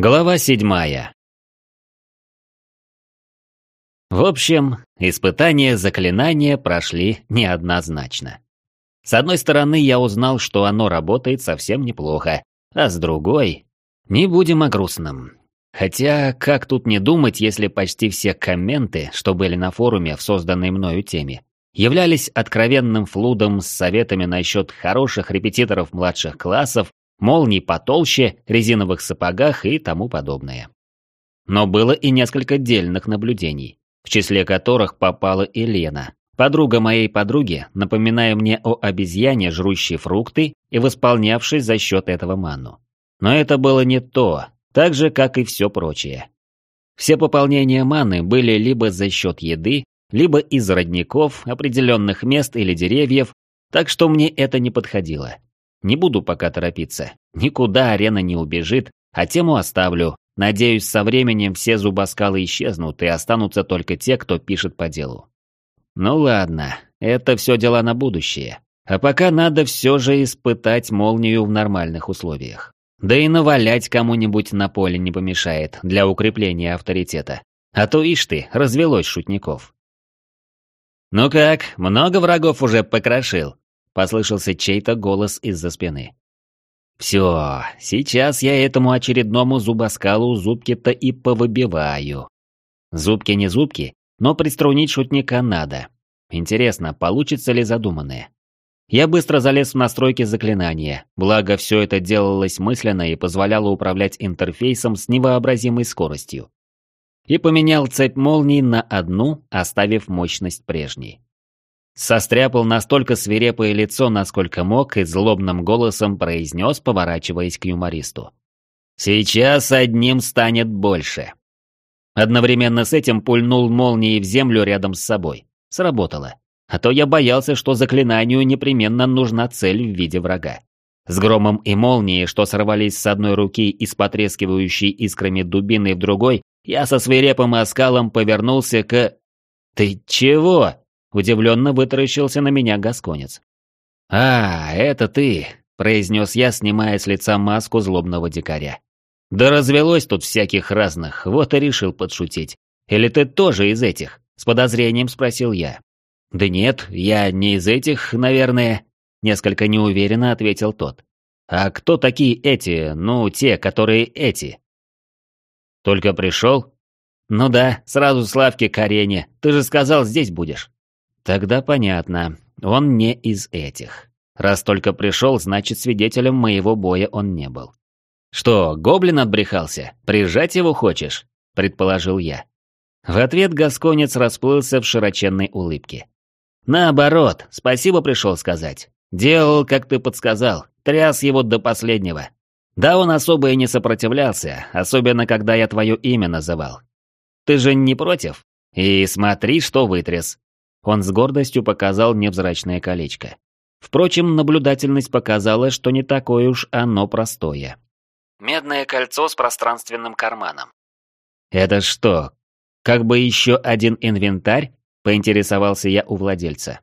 Глава седьмая. В общем, испытания заклинания прошли неоднозначно. С одной стороны, я узнал, что оно работает совсем неплохо, а с другой... Не будем о грустном. Хотя, как тут не думать, если почти все комменты, что были на форуме в созданной мною теме, являлись откровенным флудом с советами насчет хороших репетиторов младших классов молний потолще, резиновых сапогах и тому подобное. Но было и несколько дельных наблюдений, в числе которых попала и Лена, подруга моей подруги, напоминая мне о обезьяне, жрущей фрукты и восполнявшей за счет этого ману. Но это было не то, так же, как и все прочее. Все пополнения маны были либо за счет еды, либо из родников, определенных мест или деревьев, так что мне это не подходило. Не буду пока торопиться. Никуда арена не убежит, а тему оставлю. Надеюсь, со временем все зубоскалы исчезнут и останутся только те, кто пишет по делу. Ну ладно, это все дела на будущее. А пока надо все же испытать молнию в нормальных условиях. Да и навалять кому-нибудь на поле не помешает для укрепления авторитета. А то ишь ты, развелось шутников. «Ну как, много врагов уже покрошил?» Послышался чей-то голос из-за спины. «Все, сейчас я этому очередному зубоскалу зубки-то и повыбиваю. Зубки не зубки, но приструнить шутника надо. Интересно, получится ли задуманное?» Я быстро залез в настройки заклинания, благо все это делалось мысленно и позволяло управлять интерфейсом с невообразимой скоростью. И поменял цепь молний на одну, оставив мощность прежней. Состряпал настолько свирепое лицо, насколько мог, и злобным голосом произнес, поворачиваясь к юмористу. «Сейчас одним станет больше». Одновременно с этим пульнул молнией в землю рядом с собой. Сработало. А то я боялся, что заклинанию непременно нужна цель в виде врага. С громом и молнией, что сорвались с одной руки и с потрескивающей искрами дубиной в другой, я со свирепым оскалом повернулся к... «Ты чего?» Удивленно вытаращился на меня гасконец. «А, это ты», — произнес я, снимая с лица маску злобного дикаря. «Да развелось тут всяких разных, вот и решил подшутить. Или ты тоже из этих?» — с подозрением спросил я. «Да нет, я не из этих, наверное», — несколько неуверенно ответил тот. «А кто такие эти, ну, те, которые эти?» «Только пришел?» «Ну да, сразу Славке к арене. Ты же сказал, здесь будешь». Тогда понятно, он не из этих. Раз только пришел, значит свидетелем моего боя он не был. «Что, гоблин отбрехался? Прижать его хочешь?» – предположил я. В ответ гасконец расплылся в широченной улыбке. «Наоборот, спасибо пришел сказать. Делал, как ты подсказал, тряс его до последнего. Да он особо и не сопротивлялся, особенно когда я твое имя называл. Ты же не против? И смотри, что вытряс. Он с гордостью показал невзрачное колечко. Впрочем, наблюдательность показала, что не такое уж оно простое. Медное кольцо с пространственным карманом. «Это что, как бы еще один инвентарь?» – поинтересовался я у владельца.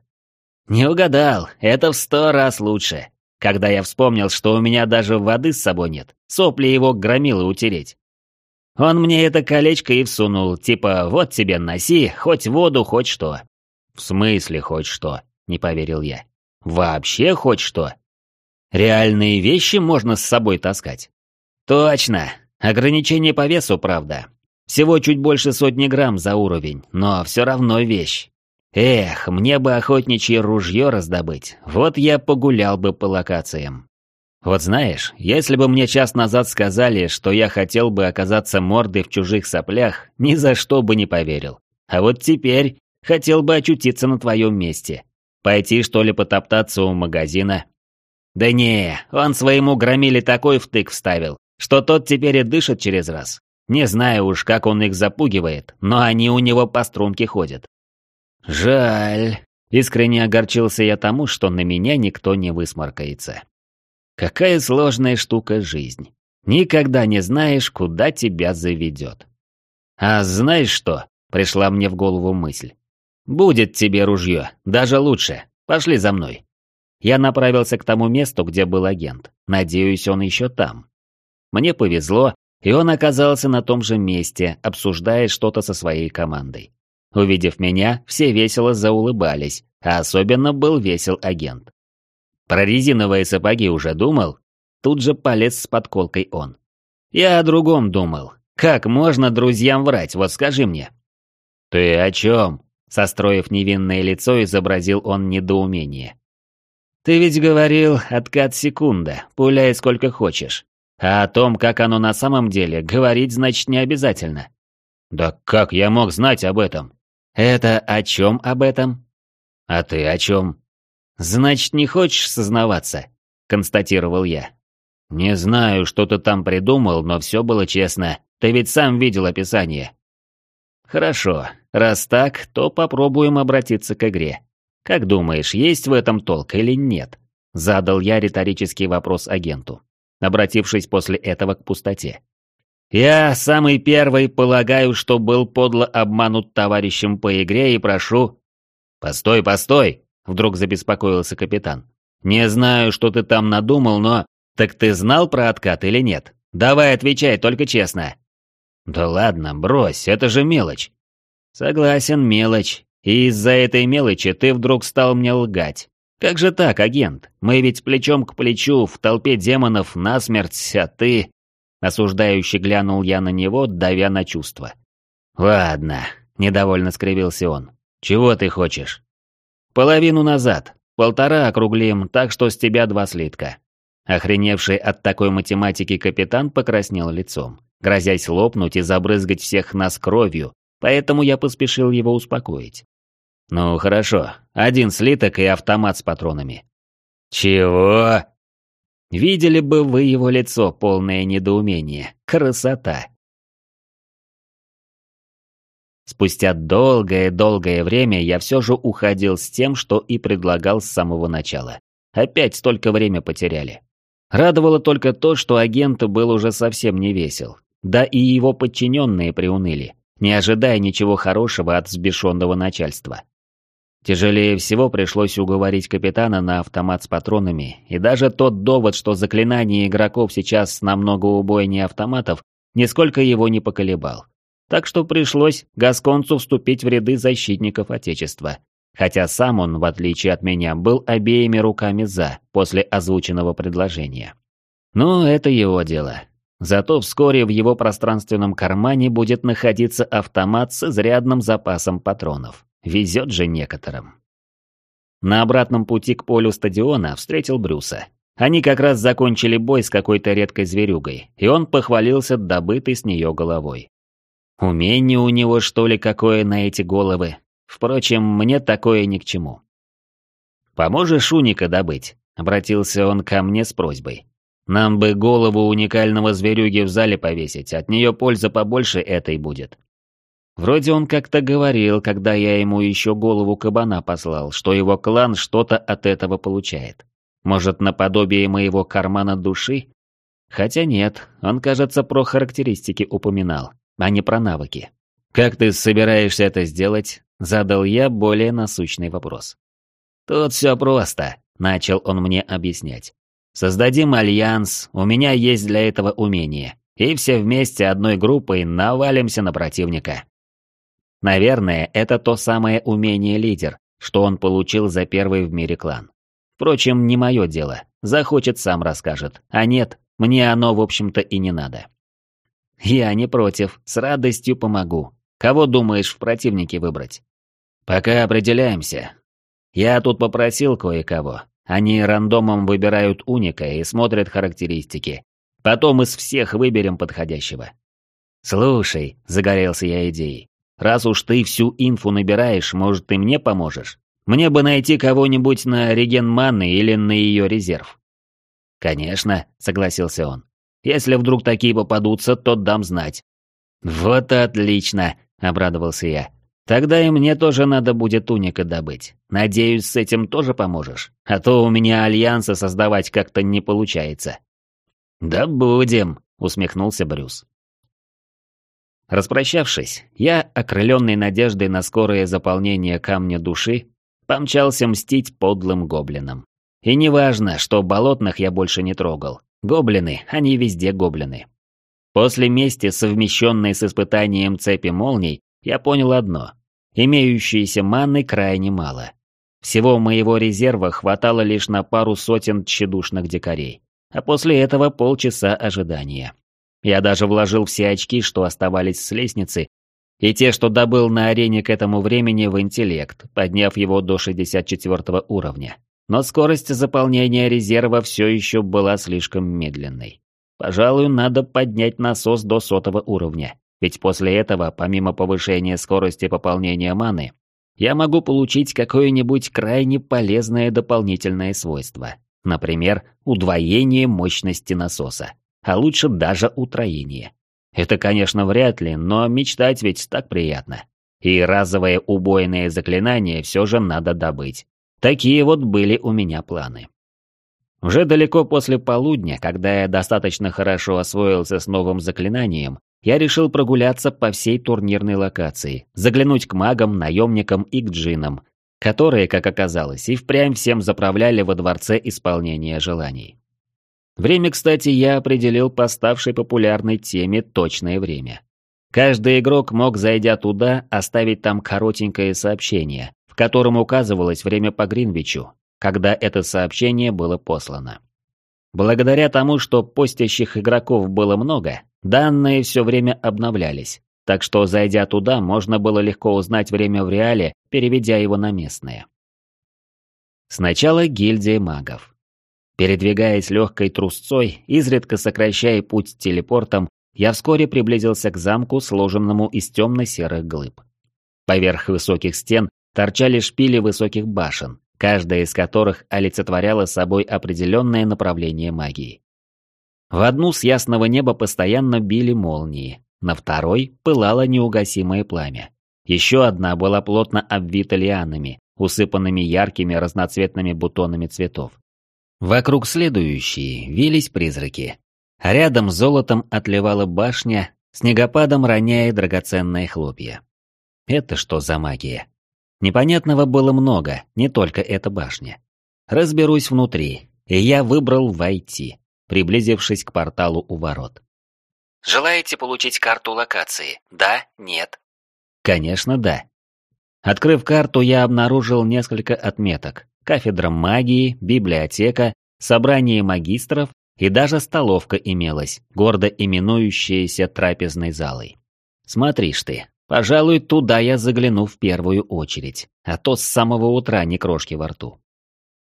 «Не угадал, это в сто раз лучше. Когда я вспомнил, что у меня даже воды с собой нет, сопли его громило утереть. Он мне это колечко и всунул, типа «вот тебе носи, хоть воду, хоть что». «В смысле хоть что?» – не поверил я. «Вообще хоть что?» «Реальные вещи можно с собой таскать?» «Точно! Ограничение по весу, правда. Всего чуть больше сотни грамм за уровень, но все равно вещь. Эх, мне бы охотничье ружье раздобыть, вот я погулял бы по локациям. Вот знаешь, если бы мне час назад сказали, что я хотел бы оказаться мордой в чужих соплях, ни за что бы не поверил. А вот теперь Хотел бы очутиться на твоем месте. Пойти, что ли, потоптаться у магазина? Да не, он своему громиле такой втык вставил, что тот теперь и дышит через раз. Не знаю уж, как он их запугивает, но они у него по струнке ходят. Жаль. Искренне огорчился я тому, что на меня никто не высморкается. Какая сложная штука жизнь. Никогда не знаешь, куда тебя заведет. А знаешь что? Пришла мне в голову мысль. «Будет тебе ружье, даже лучше. Пошли за мной». Я направился к тому месту, где был агент. Надеюсь, он еще там. Мне повезло, и он оказался на том же месте, обсуждая что-то со своей командой. Увидев меня, все весело заулыбались, а особенно был весел агент. Про резиновые сапоги уже думал? Тут же полез с подколкой он. Я о другом думал. Как можно друзьям врать, вот скажи мне. Ты о чем? Состроив невинное лицо, изобразил он недоумение. Ты ведь говорил, откат секунда, пуляй сколько хочешь. А о том, как оно на самом деле, говорить значит не обязательно. Да как я мог знать об этом? Это о чем об этом? А ты о чем? Значит, не хочешь сознаваться, констатировал я. Не знаю, что ты там придумал, но все было честно. Ты ведь сам видел описание. Хорошо, раз так, то попробуем обратиться к игре. Как думаешь, есть в этом толк или нет? Задал я риторический вопрос агенту, обратившись после этого к пустоте. Я самый первый полагаю, что был подло обманут товарищем по игре и прошу... Постой, постой, вдруг забеспокоился капитан. Не знаю, что ты там надумал, но... Так ты знал про откат или нет? Давай отвечай, только честно. Да ладно, брось, это же мелочь. Согласен, мелочь. И из-за этой мелочи ты вдруг стал мне лгать. Как же так, агент? Мы ведь плечом к плечу в толпе демонов насмерть, а ты... Осуждающе глянул я на него, давя на чувства. «Ладно», — недовольно скривился он. «Чего ты хочешь?» «Половину назад. Полтора округлим, так что с тебя два слитка». Охреневший от такой математики капитан покраснел лицом, грозясь лопнуть и забрызгать всех нас кровью, поэтому я поспешил его успокоить. «Ну хорошо, один слиток и автомат с патронами». «Чего?» Видели бы вы его лицо, полное недоумение. Красота. Спустя долгое-долгое время я все же уходил с тем, что и предлагал с самого начала. Опять столько время потеряли. Радовало только то, что агент был уже совсем не весел. Да и его подчиненные приуныли, не ожидая ничего хорошего от взбешенного начальства. Тяжелее всего пришлось уговорить капитана на автомат с патронами, и даже тот довод, что заклинание игроков сейчас намного убойнее автоматов, нисколько его не поколебал. Так что пришлось Гасконцу вступить в ряды защитников Отечества. Хотя сам он, в отличие от меня, был обеими руками «за» после озвученного предложения. Но это его дело. Зато вскоре в его пространственном кармане будет находиться автомат с изрядным запасом патронов. Везет же некоторым. На обратном пути к полю стадиона встретил Брюса. Они как раз закончили бой с какой-то редкой зверюгой, и он похвалился добытой с нее головой. Умение у него, что ли, какое на эти головы? Впрочем, мне такое ни к чему. «Поможешь уника добыть?» — обратился он ко мне с просьбой. «Нам бы голову уникального зверюги в зале повесить, от нее польза побольше этой будет». Вроде он как-то говорил, когда я ему еще голову кабана послал, что его клан что-то от этого получает. Может, наподобие моего кармана души? Хотя нет, он, кажется, про характеристики упоминал, а не про навыки. «Как ты собираешься это сделать?» – задал я более насущный вопрос. «Тут все просто», – начал он мне объяснять. «Создадим альянс, у меня есть для этого умение, и все вместе одной группой навалимся на противника». Наверное, это то самое умение лидер, что он получил за первый в мире клан. Впрочем, не мое дело. Захочет, сам расскажет. А нет, мне оно, в общем-то, и не надо. Я не против, с радостью помогу. Кого думаешь в противнике выбрать? Пока определяемся. Я тут попросил кое-кого. Они рандомом выбирают уника и смотрят характеристики. Потом из всех выберем подходящего. Слушай, загорелся я идеей. Раз уж ты всю инфу набираешь, может, ты мне поможешь? Мне бы найти кого-нибудь на реген маны или на ее резерв». «Конечно», — согласился он. «Если вдруг такие попадутся, то дам знать». «Вот отлично», — обрадовался я. «Тогда и мне тоже надо будет уника добыть. Надеюсь, с этим тоже поможешь. А то у меня альянсы создавать как-то не получается». «Да будем», — усмехнулся Брюс. Распрощавшись, я, окрыленный надеждой на скорое заполнение камня души, помчался мстить подлым гоблинам. И неважно, что болотных я больше не трогал. Гоблины, они везде гоблины. После мести, совмещенной с испытанием цепи молний, я понял одно. Имеющейся маны крайне мало. Всего моего резерва хватало лишь на пару сотен тщедушных дикарей. А после этого полчаса ожидания. Я даже вложил все очки, что оставались с лестницы, и те, что добыл на арене к этому времени в интеллект, подняв его до 64 уровня. Но скорость заполнения резерва все еще была слишком медленной. Пожалуй, надо поднять насос до сотого уровня, ведь после этого, помимо повышения скорости пополнения маны, я могу получить какое-нибудь крайне полезное дополнительное свойство. Например, удвоение мощности насоса, а лучше даже утроение. Это, конечно, вряд ли, но мечтать ведь так приятно. И разовое убойное заклинание все же надо добыть. Такие вот были у меня планы. Уже далеко после полудня, когда я достаточно хорошо освоился с новым заклинанием, я решил прогуляться по всей турнирной локации, заглянуть к магам, наемникам и к джинам, которые, как оказалось, и впрямь всем заправляли во дворце исполнения желаний. Время, кстати, я определил по ставшей популярной теме точное время. Каждый игрок мог, зайдя туда, оставить там коротенькое сообщение, в котором указывалось время по Гринвичу, когда это сообщение было послано. Благодаря тому, что постящих игроков было много, данные все время обновлялись, так что, зайдя туда, можно было легко узнать время в реале, переведя его на местное. Сначала гильдия магов. Передвигаясь легкой трусцой, изредка сокращая путь телепортом, я вскоре приблизился к замку, сложенному из темно-серых глыб. Поверх высоких стен торчали шпили высоких башен, каждая из которых олицетворяла собой определенное направление магии. В одну с ясного неба постоянно били молнии, на второй пылало неугасимое пламя. Еще одна была плотно обвита лианами, усыпанными яркими разноцветными бутонами цветов. Вокруг следующие вились призраки. Рядом золотом отливала башня, снегопадом роняя драгоценные хлопья. Это что за магия? Непонятного было много, не только эта башня. Разберусь внутри, и я выбрал войти, приблизившись к порталу у ворот. Желаете получить карту локации? Да? Нет? Конечно, да. Открыв карту, я обнаружил несколько отметок, кафедра магии, библиотека, собрание магистров и даже столовка имелась, гордо именующаяся трапезной залой. Смотришь ты, пожалуй, туда я загляну в первую очередь, а то с самого утра не крошки во рту.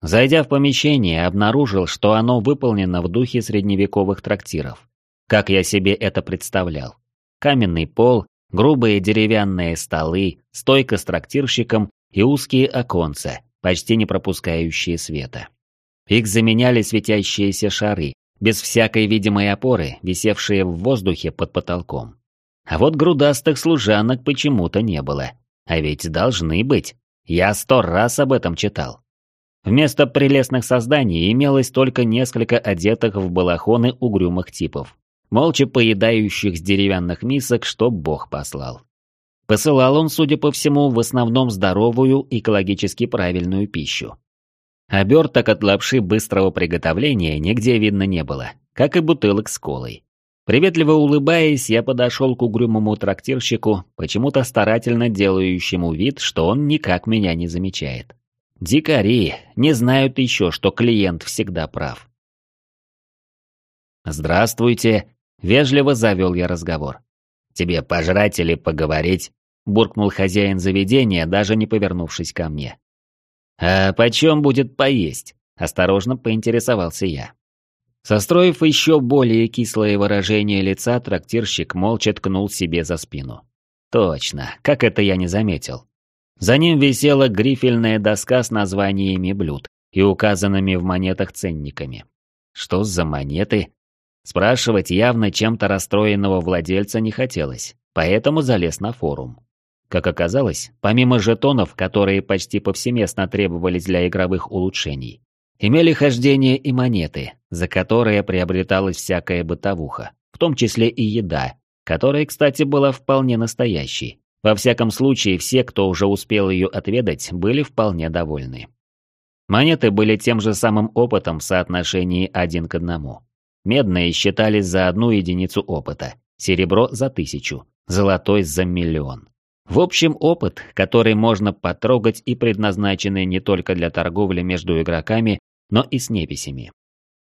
Зайдя в помещение, обнаружил, что оно выполнено в духе средневековых трактиров. Как я себе это представлял. Каменный пол, грубые деревянные столы, стойка с трактирщиком и узкие оконца, почти не пропускающие света. Их заменяли светящиеся шары, без всякой видимой опоры, висевшие в воздухе под потолком. А вот грудастых служанок почему-то не было. А ведь должны быть. Я сто раз об этом читал. Вместо прелестных созданий имелось только несколько одетых в балахоны угрюмых типов, молча поедающих с деревянных мисок, что Бог послал. Посылал он, судя по всему, в основном здоровую, экологически правильную пищу. Оберток от лапши быстрого приготовления нигде видно не было, как и бутылок с колой. Приветливо улыбаясь, я подошел к угрюмому трактирщику, почему-то старательно делающему вид, что он никак меня не замечает. Дикари не знают еще, что клиент всегда прав. «Здравствуйте», — вежливо завел я разговор. «Тебе пожрать или поговорить?» буркнул хозяин заведения, даже не повернувшись ко мне. «А почем будет поесть?» – осторожно поинтересовался я. Состроив еще более кислое выражение лица, трактирщик молча ткнул себе за спину. Точно, как это я не заметил. За ним висела грифельная доска с названиями блюд и указанными в монетах ценниками. Что за монеты? Спрашивать явно чем-то расстроенного владельца не хотелось, поэтому залез на форум. Как оказалось, помимо жетонов, которые почти повсеместно требовались для игровых улучшений, имели хождение и монеты, за которые приобреталась всякая бытовуха, в том числе и еда, которая, кстати, была вполне настоящей. Во всяком случае, все, кто уже успел ее отведать, были вполне довольны. Монеты были тем же самым опытом в соотношении один к одному. медные считались за одну единицу опыта, серебро за тысячу, золотой за миллион. В общем, опыт, который можно потрогать и предназначенный не только для торговли между игроками, но и с неписями.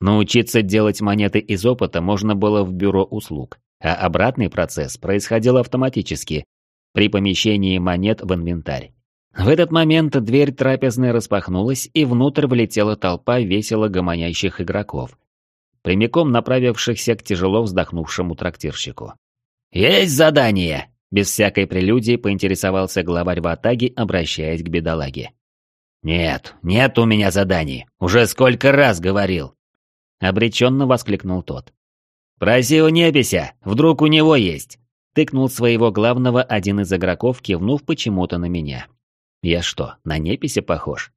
Научиться делать монеты из опыта можно было в бюро услуг, а обратный процесс происходил автоматически при помещении монет в инвентарь. В этот момент дверь трапезной распахнулась, и внутрь влетела толпа весело гомонящих игроков, прямиком направившихся к тяжело вздохнувшему трактирщику. «Есть задание!» Без всякой прелюдии поинтересовался главарь Ватаги, обращаясь к бедолаге. «Нет, нет у меня заданий. Уже сколько раз говорил!» Обреченно воскликнул тот. «Проси у Непися, вдруг у него есть!» Тыкнул своего главного один из игроков, кивнув почему-то на меня. «Я что, на Непися похож?»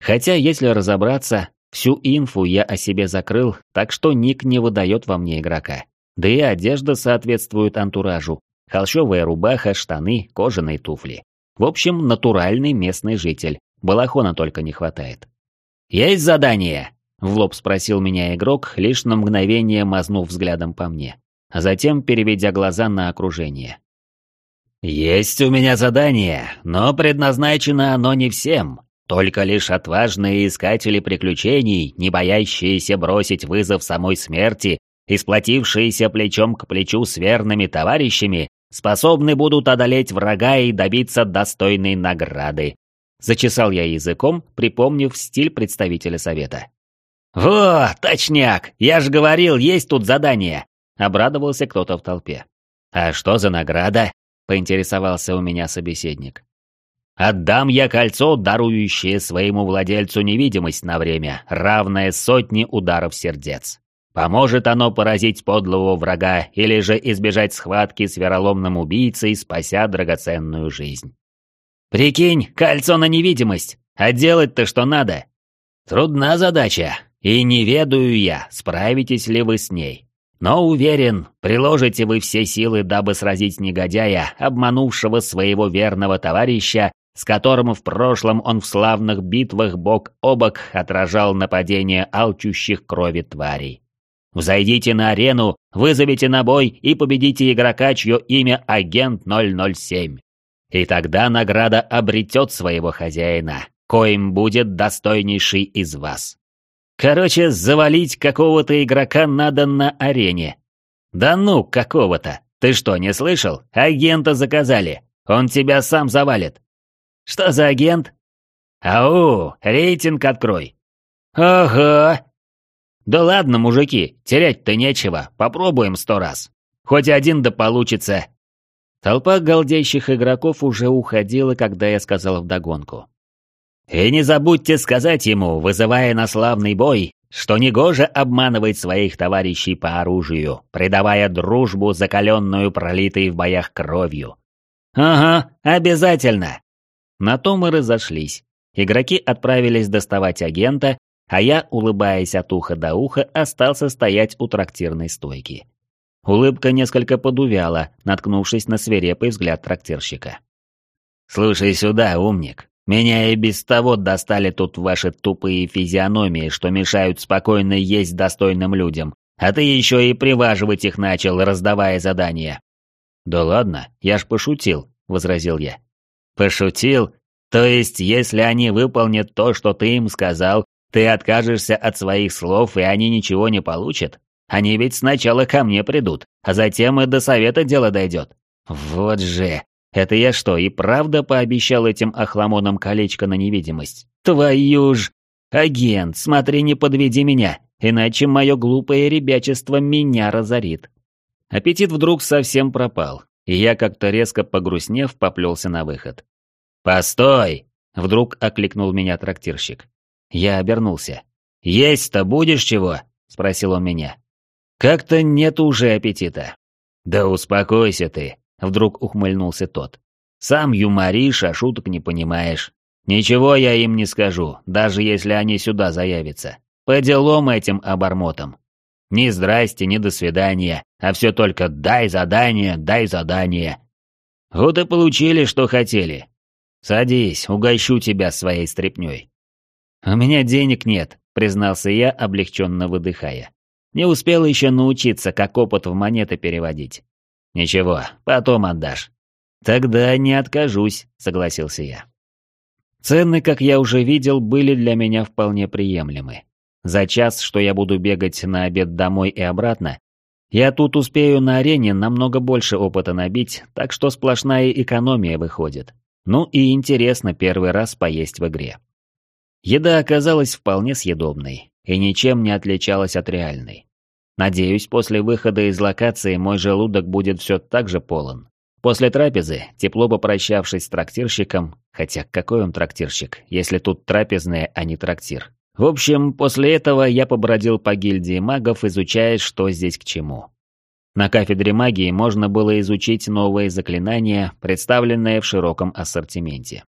Хотя, если разобраться, всю инфу я о себе закрыл, так что ник не выдает во мне игрока. Да и одежда соответствует антуражу, Холщовая рубаха, штаны, кожаные туфли. В общем, натуральный местный житель. Балахона только не хватает. «Есть задание?» — в лоб спросил меня игрок, лишь на мгновение мазнув взглядом по мне, а затем переведя глаза на окружение. «Есть у меня задание, но предназначено оно не всем. Только лишь отважные искатели приключений, не боящиеся бросить вызов самой смерти и сплотившиеся плечом к плечу с верными товарищами, способны будут одолеть врага и добиться достойной награды. Зачесал я языком, припомнив стиль представителя совета. «Во, точняк! Я же говорил, есть тут задание!» Обрадовался кто-то в толпе. «А что за награда?» — поинтересовался у меня собеседник. «Отдам я кольцо, дарующее своему владельцу невидимость на время, равное сотне ударов сердец. Поможет оно поразить подлого врага или же избежать схватки с вероломным убийцей, спася драгоценную жизнь. Прикинь, кольцо на невидимость, а делать-то что надо? Трудна задача, и не ведаю я, справитесь ли вы с ней. Но уверен, приложите вы все силы, дабы сразить негодяя, обманувшего своего верного товарища, с которым в прошлом он в славных битвах бок о бок отражал нападение алчущих крови тварей. Взойдите на арену, вызовите на бой и победите игрока, чье имя Агент 007. И тогда награда обретет своего хозяина, коим будет достойнейший из вас. Короче, завалить какого-то игрока надо на арене. Да ну, какого-то. Ты что, не слышал? Агента заказали. Он тебя сам завалит. Что за агент? Ау, рейтинг открой. Ага, «Да ладно, мужики, терять-то нечего, попробуем сто раз. Хоть один да получится». Толпа галдящих игроков уже уходила, когда я сказал вдогонку. «И не забудьте сказать ему, вызывая на славный бой, что негоже обманывать своих товарищей по оружию, предавая дружбу, закаленную пролитой в боях кровью». «Ага, обязательно!» На то мы разошлись. Игроки отправились доставать агента, а я, улыбаясь от уха до уха, остался стоять у трактирной стойки. Улыбка несколько подувяла, наткнувшись на свирепый взгляд трактирщика. «Слушай сюда, умник. Меня и без того достали тут ваши тупые физиономии, что мешают спокойно есть достойным людям, а ты еще и приваживать их начал, раздавая задания». «Да ладно, я ж пошутил», — возразил я. «Пошутил? То есть, если они выполнят то, что ты им сказал, ты откажешься от своих слов, и они ничего не получат? Они ведь сначала ко мне придут, а затем и до совета дело дойдет. Вот же! Это я что, и правда пообещал этим охламонам колечко на невидимость? Твою ж! Агент, смотри, не подведи меня, иначе мое глупое ребячество меня разорит. Аппетит вдруг совсем пропал, и я как-то резко погрустнев поплелся на выход. «Постой!» — вдруг окликнул меня трактирщик. Я обернулся. «Есть-то будешь чего?» — спросил он меня. «Как-то нет уже аппетита». «Да успокойся ты», — вдруг ухмыльнулся тот. «Сам юморишь, а шуток не понимаешь. Ничего я им не скажу, даже если они сюда заявятся. По делам этим обормотам. Ни здрасте, ни до свидания, а все только «дай задание, дай задание». Вот и получили, что хотели. Садись, угощу тебя своей стряпнёй. «У меня денег нет», — признался я, облегченно выдыхая. Не успел еще научиться, как опыт в монеты переводить. Ничего, потом отдашь. Тогда не откажусь, согласился я. Цены, как я уже видел, были для меня вполне приемлемы. За час, что я буду бегать на обед домой и обратно, я тут успею на арене намного больше опыта набить, так что сплошная экономия выходит. Ну и интересно первый раз поесть в игре. Еда оказалась вполне съедобной и ничем не отличалась от реальной. Надеюсь, после выхода из локации мой желудок будет все так же полон. После трапезы, тепло попрощавшись с трактирщиком, хотя какой он трактирщик, если тут трапезная, а не трактир. В общем, после этого я побродил по гильдии магов, изучая, что здесь к чему. На кафедре магии можно было изучить новые заклинания, представленные в широком ассортименте.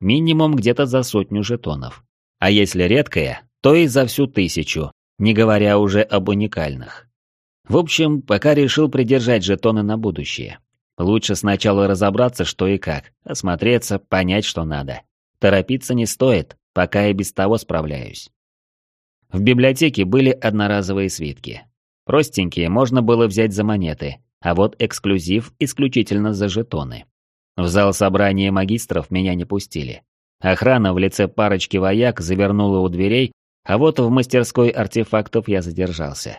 Минимум где-то за сотню жетонов. А если редкое, то и за всю тысячу, не говоря уже об уникальных. В общем, пока решил придержать жетоны на будущее. Лучше сначала разобраться, что и как, осмотреться, понять, что надо. Торопиться не стоит, пока я без того справляюсь. В библиотеке были одноразовые свитки. Простенькие можно было взять за монеты, а вот эксклюзив исключительно за жетоны. В зал собрания магистров меня не пустили. Охрана в лице парочки вояк завернула у дверей, а вот в мастерской артефактов я задержался.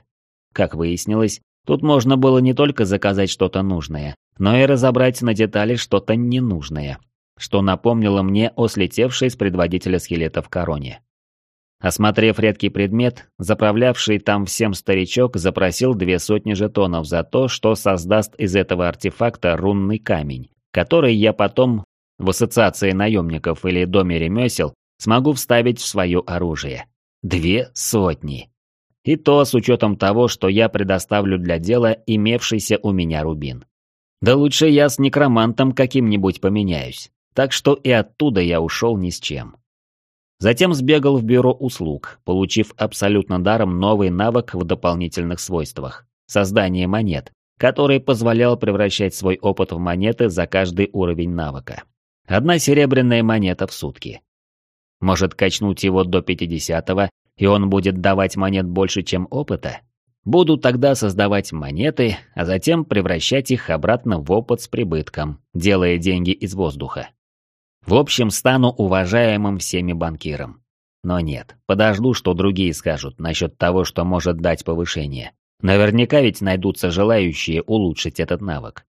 Как выяснилось, тут можно было не только заказать что-то нужное, но и разобрать на детали что-то ненужное, что напомнило мне о слетевшей с предводителя скелета в короне. Осмотрев редкий предмет, заправлявший там всем старичок запросил две сотни жетонов за то, что создаст из этого артефакта рунный камень, который я потом в ассоциации наемников или доме ремесел смогу вставить в свое оружие. Две сотни. И то с учетом того, что я предоставлю для дела имевшийся у меня рубин. Да лучше я с некромантом каким-нибудь поменяюсь. Так что и оттуда я ушел ни с чем. Затем сбегал в бюро услуг, получив абсолютно даром новый навык в дополнительных свойствах – создание монет, который позволял превращать свой опыт в монеты за каждый уровень навыка. Одна серебряная монета в сутки. Может качнуть его до 50-го, и он будет давать монет больше, чем опыта? Буду тогда создавать монеты, а затем превращать их обратно в опыт с прибытком, делая деньги из воздуха. В общем, стану уважаемым всеми банкиром. Но нет, подожду, что другие скажут насчет того, что может дать повышение. Наверняка ведь найдутся желающие улучшить этот навык.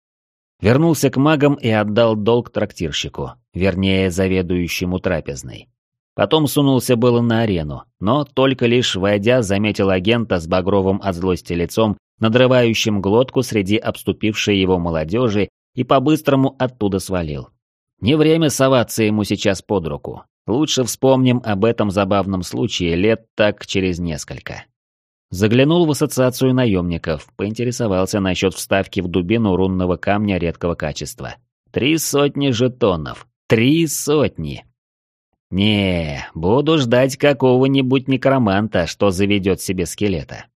Вернулся к магам и отдал долг трактирщику, вернее, заведующему трапезной. Потом сунулся было на арену, но только лишь войдя, заметил агента с багровым от злости лицом, надрывающим глотку среди обступившей его молодежи и по-быстрому оттуда свалил. Не время соваться ему сейчас под руку. Лучше вспомним об этом забавном случае лет так через несколько. Заглянул в ассоциацию наемников, поинтересовался насчет вставки в дубину рунного камня редкого качества. Три сотни жетонов. Три сотни. Не, буду ждать какого-нибудь некроманта, что заведет себе скелета.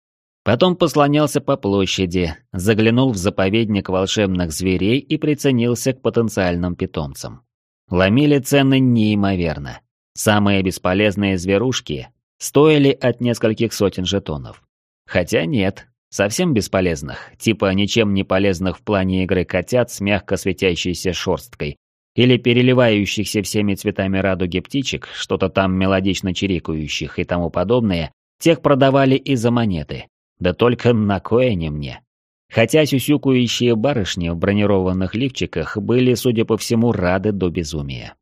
Потом послонялся по площади, заглянул в заповедник волшебных зверей и приценился к потенциальным питомцам. Ломили цены неимоверно. Самые бесполезные зверушки стоили от нескольких сотен жетонов. Хотя нет, совсем бесполезных, типа ничем не полезных в плане игры котят с мягко светящейся шерсткой, или переливающихся всеми цветами радуги птичек, что-то там мелодично чирикающих и тому подобное, тех продавали и за монеты. Да только на кое не мне. Хотя сюсюкающие барышни в бронированных лифчиках были, судя по всему, рады до безумия.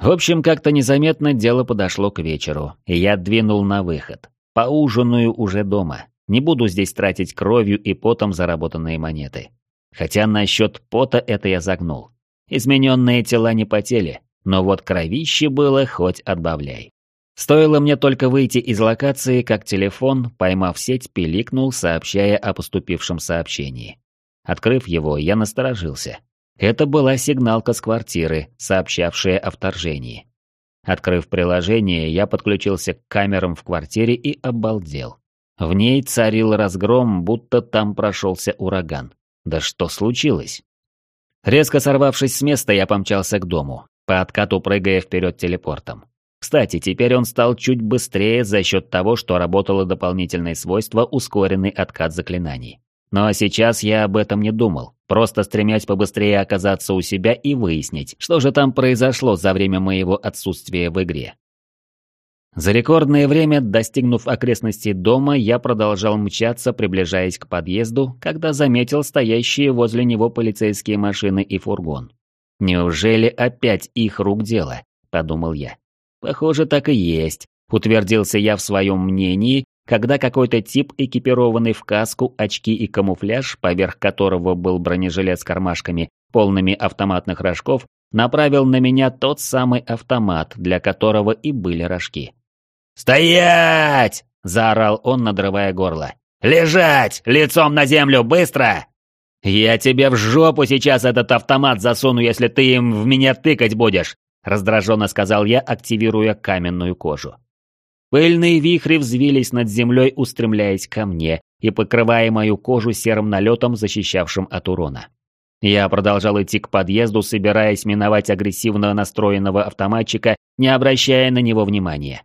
В общем, как-то незаметно дело подошло к вечеру, и я двинул на выход. Поужинаю уже дома. Не буду здесь тратить кровью и потом заработанные монеты. Хотя насчет пота это я загнул. Измененные тела не потели, но вот кровище было хоть отбавляй. Стоило мне только выйти из локации, как телефон, поймав сеть, пиликнул, сообщая о поступившем сообщении. Открыв его, я насторожился. Это была сигналка с квартиры, сообщавшая о вторжении. Открыв приложение, я подключился к камерам в квартире и обалдел. В ней царил разгром, будто там прошелся ураган. Да что случилось? Резко сорвавшись с места, я помчался к дому, по откату прыгая вперед телепортом. Кстати, теперь он стал чуть быстрее за счет того, что работало дополнительное свойство ускоренный откат заклинаний. Но сейчас я об этом не думал, просто стремясь побыстрее оказаться у себя и выяснить, что же там произошло за время моего отсутствия в игре. За рекордное время, достигнув окрестностей дома, я продолжал мчаться, приближаясь к подъезду, когда заметил стоящие возле него полицейские машины и фургон. «Неужели опять их рук дело?» – подумал я. Похоже, так и есть, утвердился я в своем мнении, когда какой-то тип, экипированный в каску, очки и камуфляж, поверх которого был бронежилет с кармашками, полными автоматных рожков, направил на меня тот самый автомат, для которого и были рожки. «Стоять!» – заорал он, надрывая горло. «Лежать! Лицом на землю! Быстро!» «Я тебе в жопу сейчас этот автомат засуну, если ты им в меня тыкать будешь!» раздраженно сказал я, активируя каменную кожу. Пыльные вихри взвились над землей, устремляясь ко мне и покрывая мою кожу серым налетом, защищавшим от урона. Я продолжал идти к подъезду, собираясь миновать агрессивно настроенного автоматчика, не обращая на него внимания.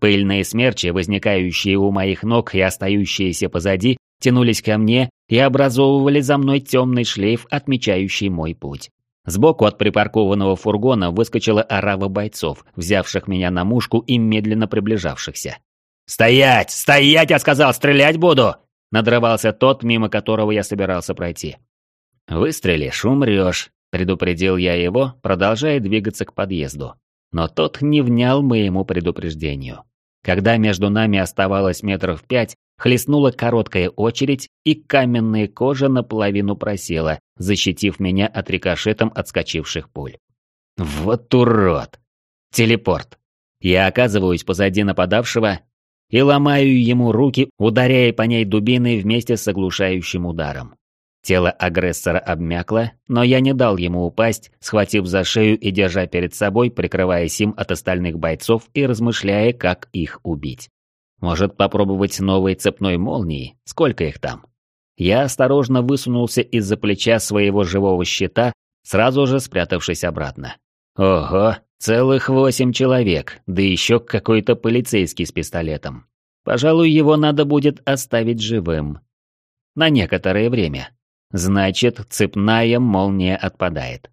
Пыльные смерчи, возникающие у моих ног и остающиеся позади, тянулись ко мне и образовывали за мной темный шлейф, отмечающий мой путь. Сбоку от припаркованного фургона выскочила орава бойцов, взявших меня на мушку и медленно приближавшихся. «Стоять! Стоять, я сказал! Стрелять буду!» Надрывался тот, мимо которого я собирался пройти. «Выстрелишь, умрешь», — предупредил я его, продолжая двигаться к подъезду. Но тот не внял моему предупреждению. Когда между нами оставалось метров пять, хлестнула короткая очередь, и каменная кожа наполовину просела, защитив меня от рикошетом отскочивших пуль. Вот урод! Телепорт. Я оказываюсь позади нападавшего и ломаю ему руки, ударяя по ней дубиной вместе с оглушающим ударом. Тело агрессора обмякло, но я не дал ему упасть, схватив за шею и держа перед собой, прикрываясь им от остальных бойцов и размышляя, как их убить. Может попробовать новой цепной молнии? Сколько их там? Я осторожно высунулся из-за плеча своего живого щита, сразу же спрятавшись обратно. Ого, целых восемь человек, да еще какой-то полицейский с пистолетом. Пожалуй, его надо будет оставить живым. На некоторое время. Значит, цепная молния отпадает.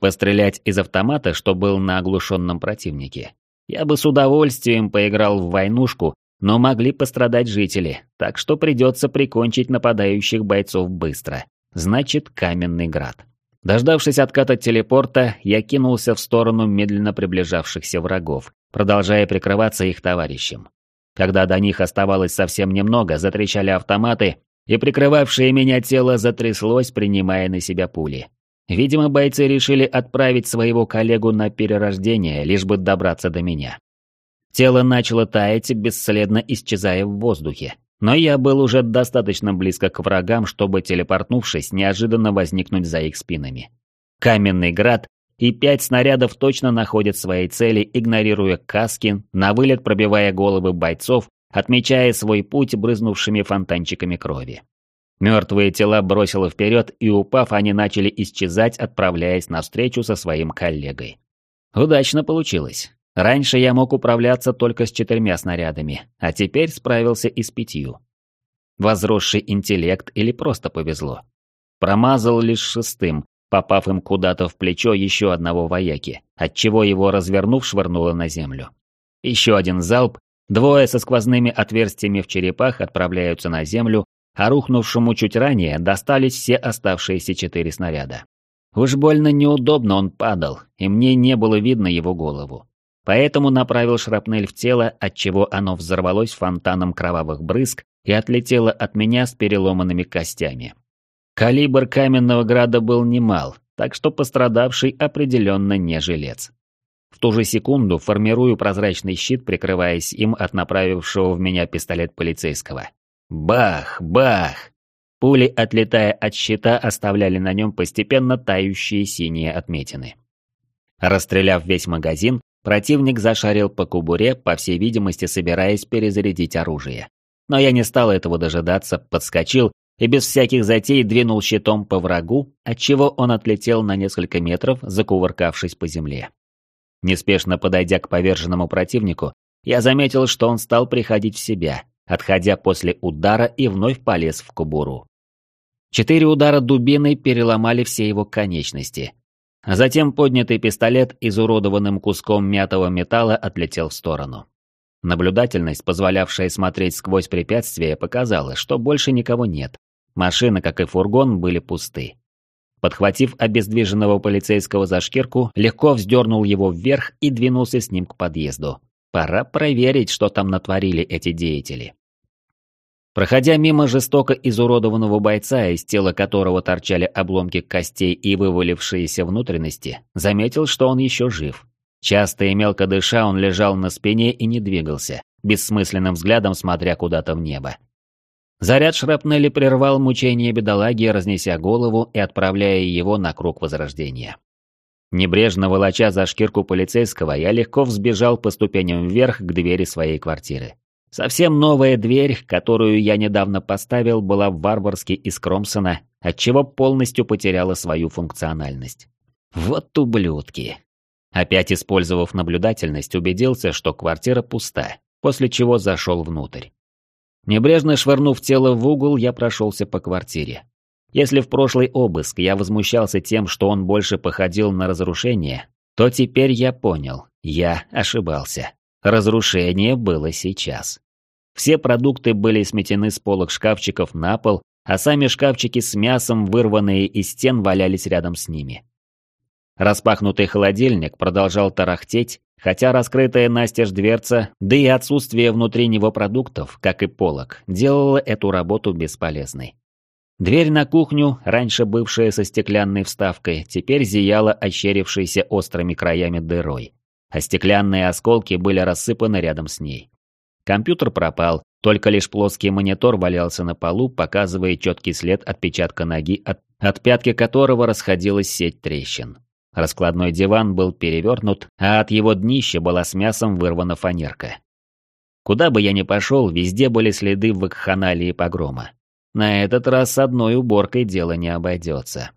Пострелять из автомата, что был на оглушенном противнике. Я бы с удовольствием поиграл в войнушку, но могли пострадать жители, так что придется прикончить нападающих бойцов быстро. Значит, каменный град. Дождавшись отката телепорта, я кинулся в сторону медленно приближавшихся врагов, продолжая прикрываться их товарищем. Когда до них оставалось совсем немного, затрещали автоматы, и прикрывавшее меня тело затряслось, принимая на себя пули. Видимо, бойцы решили отправить своего коллегу на перерождение, лишь бы добраться до меня. Тело начало таять, бесследно исчезая в воздухе. Но я был уже достаточно близко к врагам, чтобы, телепортнувшись, неожиданно возникнуть за их спинами. Каменный град и пять снарядов точно находят свои цели, игнорируя каски, на вылет пробивая головы бойцов отмечая свой путь брызнувшими фонтанчиками крови. Мертвые тела бросило вперед, и упав, они начали исчезать, отправляясь навстречу со своим коллегой. Удачно получилось. Раньше я мог управляться только с четырьмя снарядами, а теперь справился и с пятью. Возросший интеллект или просто повезло. Промазал лишь шестым, попав им куда-то в плечо еще одного вояки, отчего его, развернув, швырнуло на землю. Еще один залп, Двое со сквозными отверстиями в черепах отправляются на землю, а рухнувшему чуть ранее достались все оставшиеся четыре снаряда. Уж больно неудобно он падал, и мне не было видно его голову. Поэтому направил шрапнель в тело, отчего оно взорвалось фонтаном кровавых брызг и отлетело от меня с переломанными костями. Калибр каменного града был немал, так что пострадавший определенно не жилец. В ту же секунду формирую прозрачный щит, прикрываясь им от направившего в меня пистолет полицейского. Бах! Бах! Пули, отлетая от щита, оставляли на нем постепенно тающие синие отметины. Расстреляв весь магазин, противник зашарил по кубуре, по всей видимости собираясь перезарядить оружие. Но я не стал этого дожидаться, подскочил и без всяких затей двинул щитом по врагу, отчего он отлетел на несколько метров, закувыркавшись по земле. Неспешно подойдя к поверженному противнику, я заметил, что он стал приходить в себя, отходя после удара и вновь полез в кобуру. Четыре удара дубиной переломали все его конечности. Затем поднятый пистолет изуродованным куском мятого металла отлетел в сторону. Наблюдательность, позволявшая смотреть сквозь препятствия, показала, что больше никого нет. Машина, как и фургон, были пусты. Подхватив обездвиженного полицейского за шкирку, легко вздернул его вверх и двинулся с ним к подъезду. Пора проверить, что там натворили эти деятели. Проходя мимо жестоко изуродованного бойца, из тела которого торчали обломки костей и вывалившиеся внутренности, заметил, что он еще жив. Часто и мелко дыша, он лежал на спине и не двигался, бессмысленным взглядом смотря куда-то в небо. Заряд шрапнели прервал мучение бедолаги, разнеся голову и отправляя его на круг возрождения. Небрежно волоча за шкирку полицейского, я легко взбежал по ступеням вверх к двери своей квартиры. Совсем новая дверь, которую я недавно поставил, была варварски из Кромсона, отчего полностью потеряла свою функциональность. Вот ублюдки. Опять использовав наблюдательность, убедился, что квартира пуста, после чего зашел внутрь. Небрежно швырнув тело в угол, я прошелся по квартире. Если в прошлый обыск я возмущался тем, что он больше походил на разрушение, то теперь я понял, я ошибался. Разрушение было сейчас. Все продукты были сметены с полок шкафчиков на пол, а сами шкафчики с мясом, вырванные из стен, валялись рядом с ними. Распахнутый холодильник продолжал тарахтеть, Хотя раскрытая настежь дверца, да и отсутствие внутри него продуктов, как и полок, делало эту работу бесполезной. Дверь на кухню, раньше бывшая со стеклянной вставкой, теперь зияла ощерившейся острыми краями дырой, а стеклянные осколки были рассыпаны рядом с ней. Компьютер пропал, только лишь плоский монитор валялся на полу, показывая четкий след отпечатка ноги, от, от пятки которого расходилась сеть трещин. Раскладной диван был перевернут, а от его днища была с мясом вырвана фанерка. Куда бы я ни пошел, везде были следы вакханалии погрома. На этот раз с одной уборкой дело не обойдется.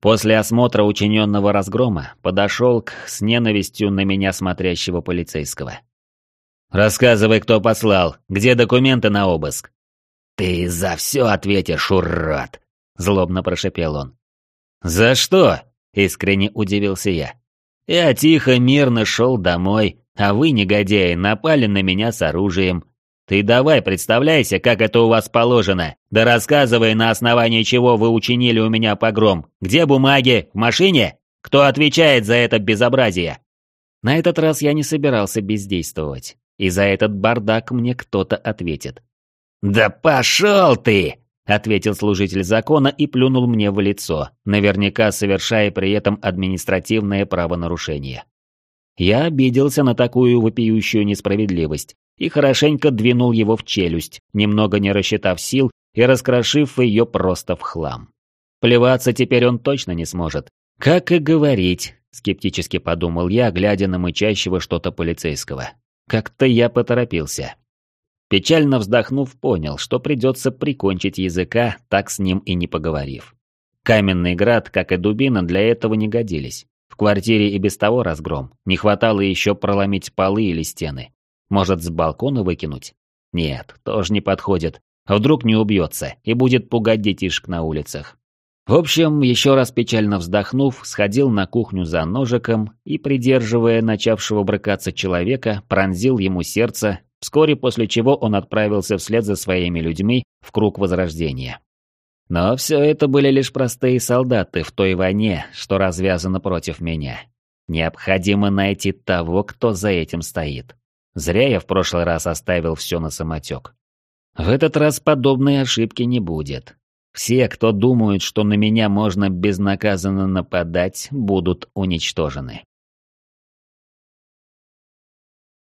После осмотра учиненного разгрома подошел к с ненавистью на меня смотрящего полицейского. «Рассказывай, кто послал, где документы на обыск?» «Ты за все ответишь, урод!» – злобно прошепел он. «За что?» Искренне удивился я. Я тихо, мирно шел домой, а вы, негодяи, напали на меня с оружием. Ты давай представляйся, как это у вас положено. Да рассказывай, на основании чего вы учинили у меня погром. Где бумаги? В машине? Кто отвечает за это безобразие? На этот раз я не собирался бездействовать. И за этот бардак мне кто-то ответит. «Да пошел ты!» Ответил служитель закона и плюнул мне в лицо, наверняка совершая при этом административное правонарушение. Я обиделся на такую вопиющую несправедливость и хорошенько двинул его в челюсть, немного не рассчитав сил и раскрошив ее просто в хлам. Плеваться теперь он точно не сможет. Как и говорить, скептически подумал я, глядя на мычащего что-то полицейского. Как-то я поторопился. Печально вздохнув, понял, что придется прикончить языка, так с ним и не поговорив. Каменный град, как и дубина, для этого не годились. В квартире и без того разгром. Не хватало еще проломить полы или стены. Может, с балкона выкинуть? Нет, тоже не подходит. Вдруг не убьется и будет пугать детишек на улицах. В общем, еще раз печально вздохнув, сходил на кухню за ножиком и, придерживая начавшего брыкаться человека, пронзил ему сердце вскоре после чего он отправился вслед за своими людьми в круг Возрождения. Но все это были лишь простые солдаты в той войне, что развязано против меня. Необходимо найти того, кто за этим стоит. Зря я в прошлый раз оставил все на самотек. В этот раз подобной ошибки не будет. Все, кто думают, что на меня можно безнаказанно нападать, будут уничтожены.